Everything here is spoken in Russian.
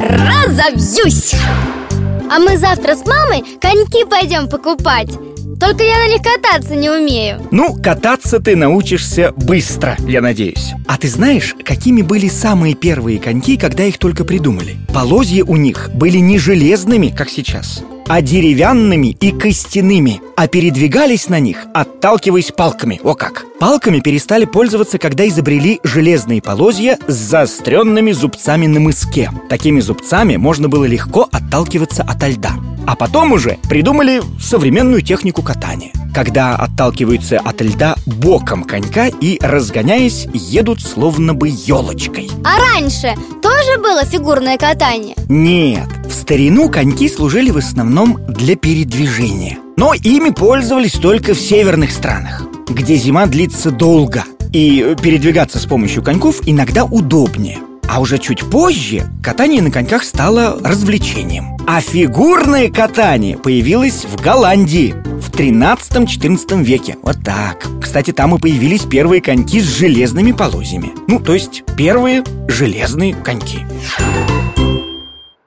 разобьюсь А мы завтра с мамой коньки пойдем покупать. Только я на них кататься не умею. Ну, кататься ты научишься быстро, я надеюсь. А ты знаешь, какими были самые первые коньки, когда их только придумали? Полозья у них были не железными, как сейчас а деревянными и костяными. А передвигались на них, отталкиваясь палками. О как! Палками перестали пользоваться, когда изобрели железные полозья с заостренными зубцами на мыске. Такими зубцами можно было легко отталкиваться от льда. А потом уже придумали современную технику катания. Когда отталкиваются от льда боком конька и, разгоняясь, едут словно бы елочкой. А раньше тоже было фигурное катание? Нет, в старину коньки служили в основном для передвижения. Но ими пользовались только в северных странах Где зима длится долго И передвигаться с помощью коньков иногда удобнее. А уже чуть позже катание на коньках стало развлечением. А фигурное катание появилось в Голландии в 13-14 веке. Вот так. Кстати, там и появились первые коньки с железными полозьями. Ну, то есть первые железные коньки